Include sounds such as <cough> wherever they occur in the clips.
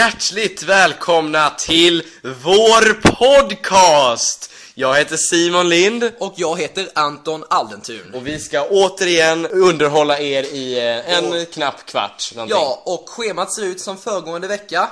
Hjärtligt välkomna till vår podcast! Jag heter Simon Lind Och jag heter Anton Aldentun. och vi ska återigen underhålla er i eh, en Och- knapp kvart. någonting. Ja, och schemat ser ut som föregående vecka.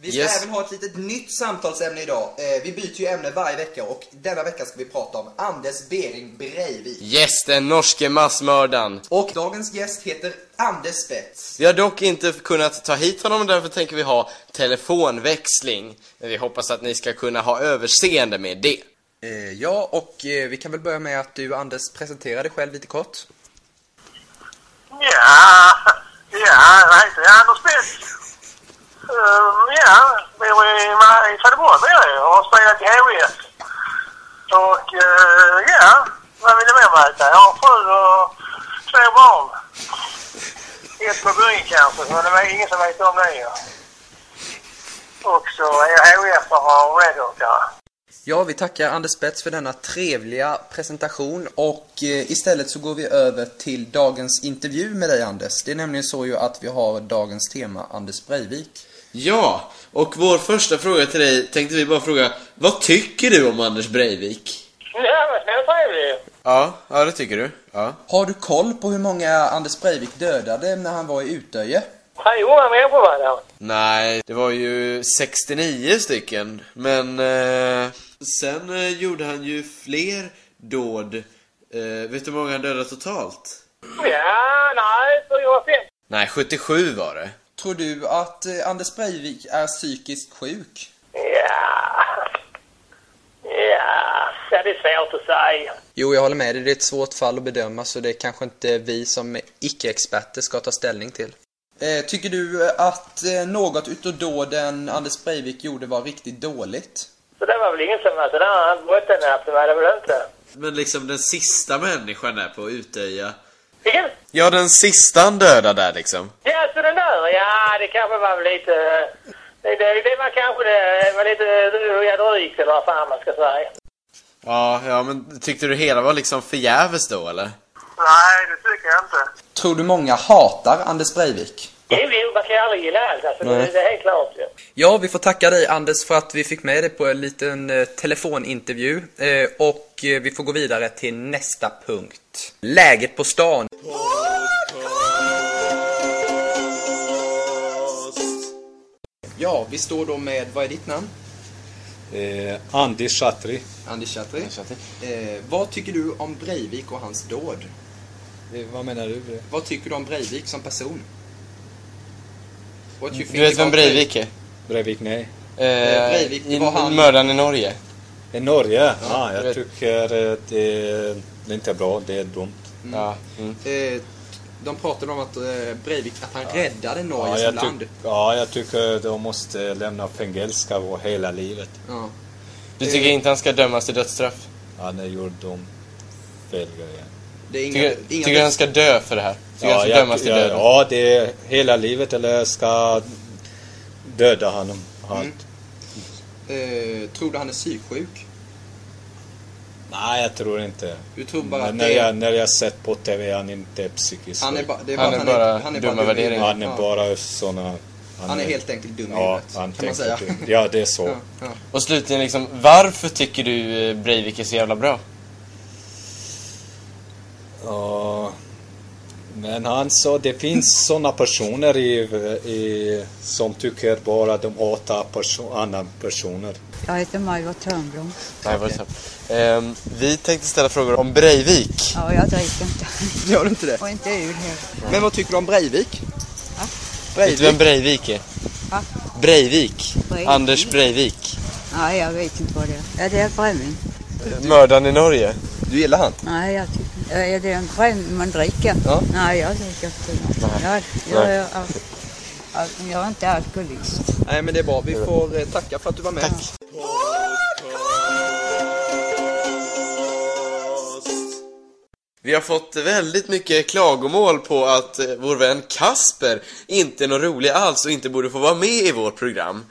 Vi ska Yes. även ha ett litet nytt samtalsämne idag. Eh, vi byter ju ämne varje vecka och denna vecka ska vi prata om Anders Bering Breivik. Yes, den norske massmördaren. Och dagens gäst heter Anders Spets. Vi har dock inte kunnat ta hit honom och därför tänker vi ha telefonväxling. Men vi hoppas att ni ska kunna ha överseende med det. Eh, ja, och eh, vi kan väl börja med att du Anders presenterar dig själv lite kort. Ja, ja, vad heter jag? Anders Spets. Uh, ja, bor i, i Trelleborg bor jag och har spelat i HIF. Och uh, ja, vad vill du mer veta? Jag har fru och två barn. Ett på byn kanske, men det är ingen som vet om det. ja. Och så är jag HIF och har Redhawkare. Ja, vi tackar Anders Spets för denna trevliga presentation och eh, istället så går vi över till dagens intervju med dig Anders. Det är nämligen så ju att vi har dagens tema Anders Breivik. Ja, och vår första fråga till dig tänkte vi bara fråga, vad tycker du om Anders Breivik? Ja, men småtrevlig. Ja, ja det tycker du. Ja. Har du koll på hur många Anders Breivik dödade när han var i Utöje? 300 människor var det. Nej, det var ju 69 stycken. Men eh, sen eh, gjorde han ju fler dåd. Eh, vet du hur många han dödade totalt? Ja, nej, 450. Nej, 77 var det. Tror du att eh, Anders Breivik är psykiskt sjuk? Ja... Ja, det är svårt att säga. Jo, jag håller med dig. Det är ett svårt fall att bedöma så det är kanske inte vi som icke-experter ska ta ställning till. Eh, tycker du att eh, något utav dåden Anders Breivik gjorde var riktigt dåligt? Så det var väl ingen som var sådär, han bröttenapp, var det väl inte? Men liksom den sista människan där på Utöja. Vilken? Ja, den sista han dödade där liksom. Ja, den där, ja, det kanske var väl lite... Det, det, det var kanske det, var lite ja, drygt eller vad fan man ska säga. Ja, ja, men tyckte du hela var liksom förgäves då eller? Nej, det tycker jag inte. Tror du många hatar Anders Breivik? Jo, jo, man kan ju aldrig gilla allt, alltså, det, Nej. det är helt klart ju. Ja, vi får tacka dig Anders för att vi fick med dig på en liten eh, telefonintervju. Eh, och eh, vi får gå vidare till nästa punkt. Läget på stan. Ja, vi står då med, vad är ditt namn? Eh, Andi Chatri. Anders Chatri. Eh, vad tycker du om Breivik och hans dåd? Eh, vad menar du? Vad tycker du om Breivik som person? What you Du vet vem Breivik är? Breivik, nej. Eh, Breivik, det i- var han- Mördaren i Norge. I Norge? Ja, jag jag tycker eh, det, det är inte bra, det är dumt. Ja. Mm. Eh, de pratade om att eh, Breivik, att han räddade Norge Ja som land. ja, jag tycker de måste lämna fängelse och hela livet. Ja. Du tycker inte han ska dömas till dödsstraff? Han har gjort de fel grejer. Det är inga, Tycker, inga tycker du han ska dö för det här? Tycker du han ska jag- dömas till ja, döden? ja, det är hela livet eller ska döda honom. Han, Mm. Eh, tror du han är psyksjuk? Nej, jag tror inte. Du tror bara Men att när, det är- jag, när jag sett på TV, han är inte psykiskt Han är, ba, det är Han bara, är bara han är dumma dum i värderingar. huvudet. Han är bara såna... Han är helt enkelt dum i Ja, huvudet, han kan man säga. Ja, det är så. Ja, ja. Och slutligen liksom, varför tycker du eh, Breivik är så jävla bra? Men han sa det finns såna personer i, i, som tycker bara de hatar perso andra personer. Jag heter Margot Törnblom. Nej, vad så. Ehm, vi tänkte ställa frågor om Breivik. Ja, jag dricker inte. <laughs> Gör du inte det? Och inte öl heller. Men vad tycker du om Breivik? Va? Vet du vem Breivik är? Va? Breivik. Breivik? Anders Breivik. Nej, jag vet inte vad det är. Är det brännvin? Mördaren i Norge. Du gillar han? Nej, jag tycker inte. Är det en brännvin man dricker? Ja. Nej, jag dricker inte. Jag, jag, jag, jag, jag är inte alkoholist. Nej, men det är bra. Vi får eh, tacka för att du var med. Tack. Vi har fått väldigt mycket klagomål på att eh, vår vän Kasper inte är någon rolig alls och inte borde få vara med i vårt program.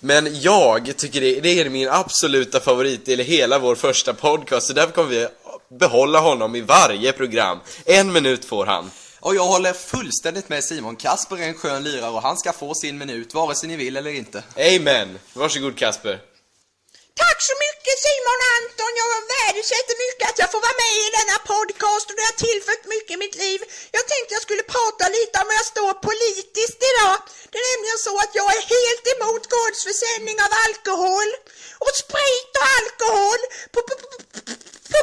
Men jag tycker det, det är min absoluta favorit i hela vår första podcast, så därför kommer vi behålla honom i varje program. En minut får han. Och jag håller fullständigt med Simon. Kasper är en skön lirare och han ska få sin minut, vare sig ni vill eller inte. Amen! Varsågod Kasper. Tack så mycket Simon och Anton. Jag värdesätter mycket att jag får vara med i denna podcast och det har tillfört mycket i mitt liv. Jag tänkte jag skulle prata lite om hur jag står politiskt idag. Det är nämligen så att jag är helt emot gårdsförsäljning av alkohol och sprit och alkohol på, på, på, på,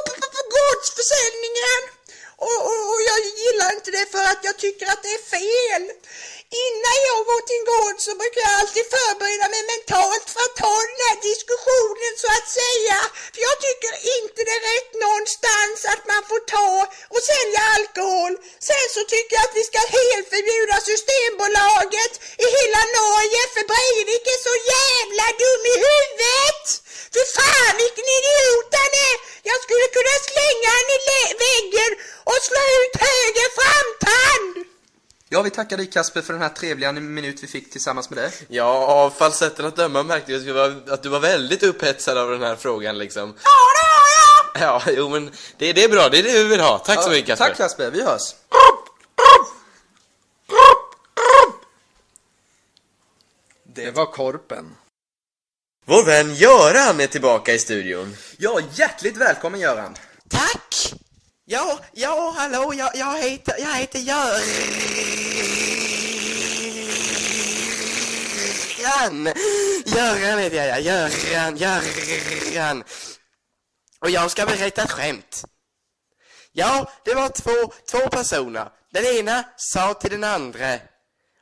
på, på, på gårdsförsäljningen. Och, och, och jag gillar inte det för att jag tycker att det är fel. Innan jag går till en gård så brukar jag alltid förbereda mig mentalt för att ta den här diskussionen så att säga. För jag tycker inte det är rätt någonstans att man får ta och sälja alkohol. Sen så tycker jag att vi ska helt förbjuda Systembolaget i hela Norge för Breivik är så jävla dum i huvudet. Fy fan vilken idiot han är! Jag skulle kunna slänga han i lä- väggen och slå ut höger framtand! Ja, vi tackar dig Kasper för den här trevliga minut vi fick tillsammans med dig. Ja, av falsetten att döma märkte jag att du, var, var väldigt upphetsad av den här frågan liksom. Ja, det har jag! Ja, jo men det, det är bra, det är det vi vill ha. Tack så mycket Kasper. Tack Kasper, vi hörs. Det var korpen. Vår vän Göran är tillbaka i studion. Ja, hjärtligt välkommen Göran. Ja, ja, hallå, jag, jag heter, jag heter Göran. Göran heter jag, ja. Göran, Göran. Och jag ska berätta ett skämt. Ja, det var två, två personer. Den ena sa till den andra.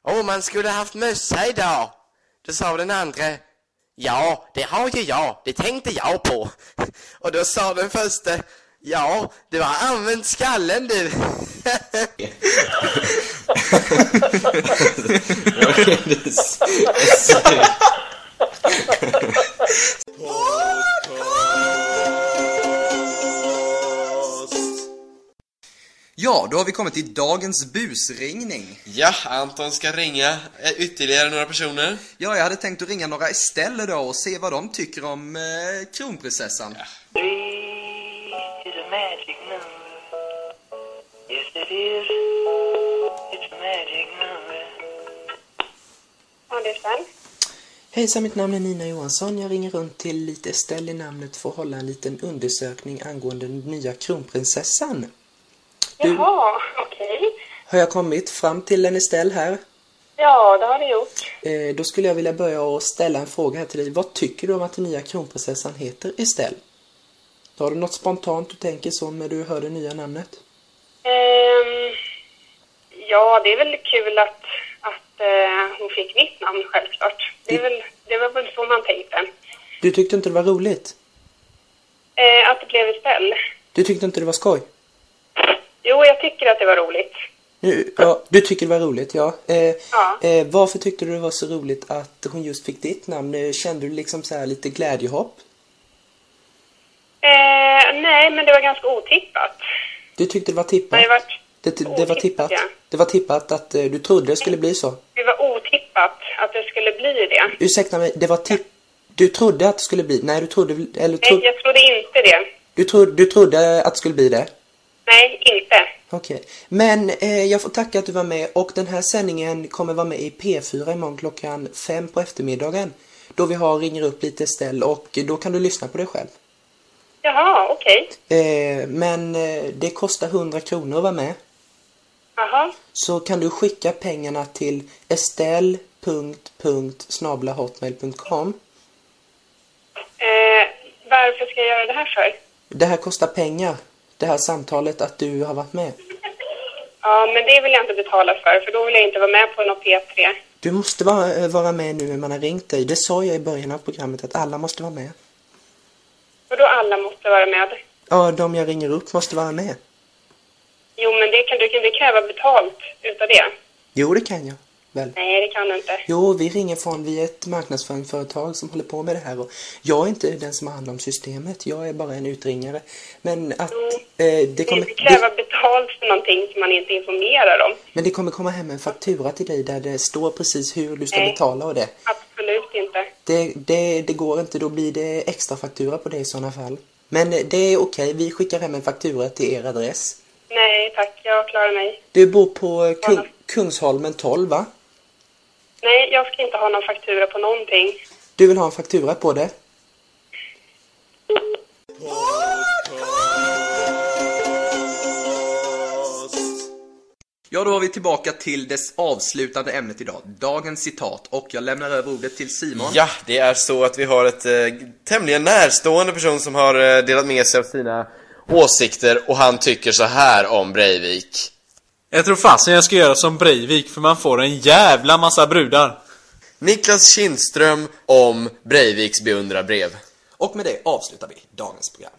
Åh, man skulle haft mössa idag. Då sa den andra. Ja, det har ju jag. Det tänkte jag på. <laughs> Och då sa den första. Ja, du har använt skallen du. Ja, då har vi kommit till dagens busringning. Ja, Anton ska ringa eh, ytterligare några personer. Ja, jag hade tänkt att ringa några Estelle då och se vad de tycker om eh, kronprinsessan. Three Yes, it is. It's a magic number. Ja, det är Sven. Hejsan, mitt namn är Nina Johansson. Jag ringer runt till lite Estelle i namnet för att hålla en liten undersökning angående den nya kronprinsessan. Du- Jaha, okej. Har jag kommit fram till en Estelle här? Ja, det har du gjort. Eh, då skulle jag vilja börja och ställa en fråga här till dig. Vad tycker du om att den nya kronprinsessan heter Estelle? Har du något spontant du tänker så när du hör det nya namnet? Ehm, ja, det är väl kul att, att eh, hon fick mitt namn, självklart. Det, är väl, det var väl så man tänkte. Du tyckte inte det var roligt? Eh, att det blev Estelle. Du tyckte inte det var skoj? Jo, jag tycker att det var roligt. Nu, ja, du tycker det var roligt, ja. Eh, Ja. eh, varför tyckte du det var så roligt att hon just fick ditt namn? Eh, Kände du liksom så här lite glädjehopp? Eh, nej, men det var ganska otippat. Du tyckte det var Det tippat? ju varit Det, det var tippat? Det var tippat att eh, du trodde det skulle bli så? Det var otippat att det skulle bli det. Ursäkta mig, det var tipp... Du trodde att det skulle bli... Nej, du trodde... Eller tro... Nej, jag trodde inte det. du, trodde, du trodde att det skulle bli det? Nej, inte. Okej. Men eh, jag får tacka att du var med och den här sändningen kommer vara med i P4 imorgon klockan fem på eftermiddagen. Då vi har ringer upp lite ställ och då kan du lyssna på det själv. Jaha, okej. Eh, men eh, det kostar 100 kronor att vara med. Jaha. Så kan du skicka pengarna till estelle.punkt.snabelahotmail.com Eh, varför ska jag göra det här för? Det här kostar pengar. Det här samtalet att du har varit med. Ja, men det vill jag inte betala för, för då vill jag inte vara med på något P3. Du måste vara, eh, vara med nu när man har ringt dig. Det sa jag i början av programmet att alla måste vara med. Och då alla måste vara med. Ja, de jag ringer upp måste vara med. Jo, men det kan du kan inte kräva betalt utav det. Jo, det kan jag. Väl. Nej, det kan du inte. Jo, vi ringer från, vi är ett marknadsföringsföretag som håller på med det här och jag är inte den som har hand om systemet, jag är bara en utringare. Men att Jo, eh, det Det kommer, inte kräva det, betalt för någonting som man inte informerar om. men det kommer komma hem en faktura till dig där det står precis hur du ska Nej. betala och det. Absolut inte. Det. Det, det går inte, då blir det extra faktura på det i sådana fall. Men det är okej, vi skickar hem en faktura till er adress. Nej tack, jag klarar mig. Du bor på Kung, Kungsholmen 12 va? Nej, jag ska inte ha någon faktura på någonting. Du vill ha en faktura på det? Ja, då var vi tillbaka till dess avslutande ämnet idag. Dagens citat. Och jag lämnar över ordet till Simon. Ja, det är så att vi har ett eh, tämligen närstående person som har eh, delat med sig av sina åsikter och han tycker så här om Breivik. Jag tror fasen jag ska göra som Breivik för man får en jävla massa brudar. Niklas Kindström om Breiviks beundrarbrev. Och med det avslutar vi dagens program.